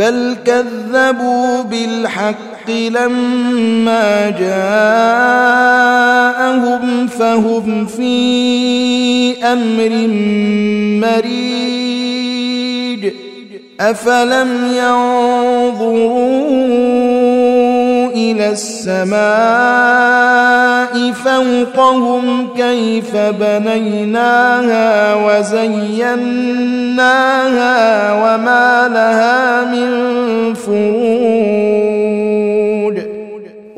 بل كذبوا بالحق لما جاءهم فهم في أمر مريج أفلم ينظروا إلى السماء فوقهم كيف بنيناها وزيناها وما لها من فروج.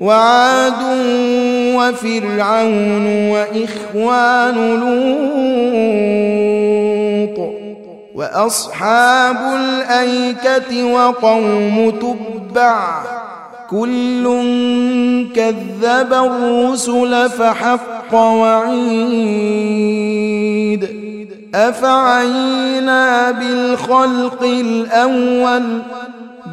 وعاد وفرعون وإخوان لوط وأصحاب الأيكة وقوم تبع كل كذب الرسل فحق وعيد أفعينا بالخلق الأول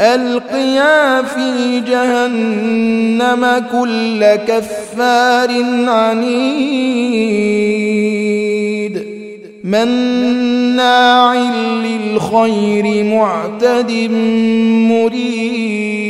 ألقيا في جهنم كل كفار عنيد. مناع للخير معتد مريب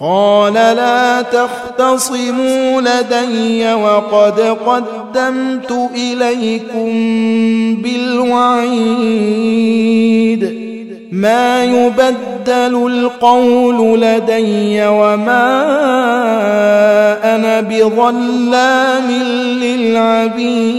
قال لا تختصموا لدي وقد قدمت إليكم بالوعيد. ما يبدل القول لدي وما أنا بظلام للعبيد.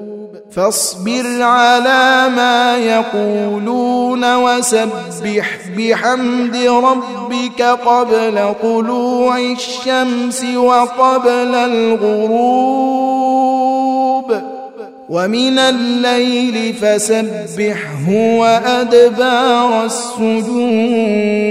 فاصبر على ما يقولون وسبح بحمد ربك قبل طلوع الشمس وقبل الغروب. ومن الليل فسبحه وأدبار السجود.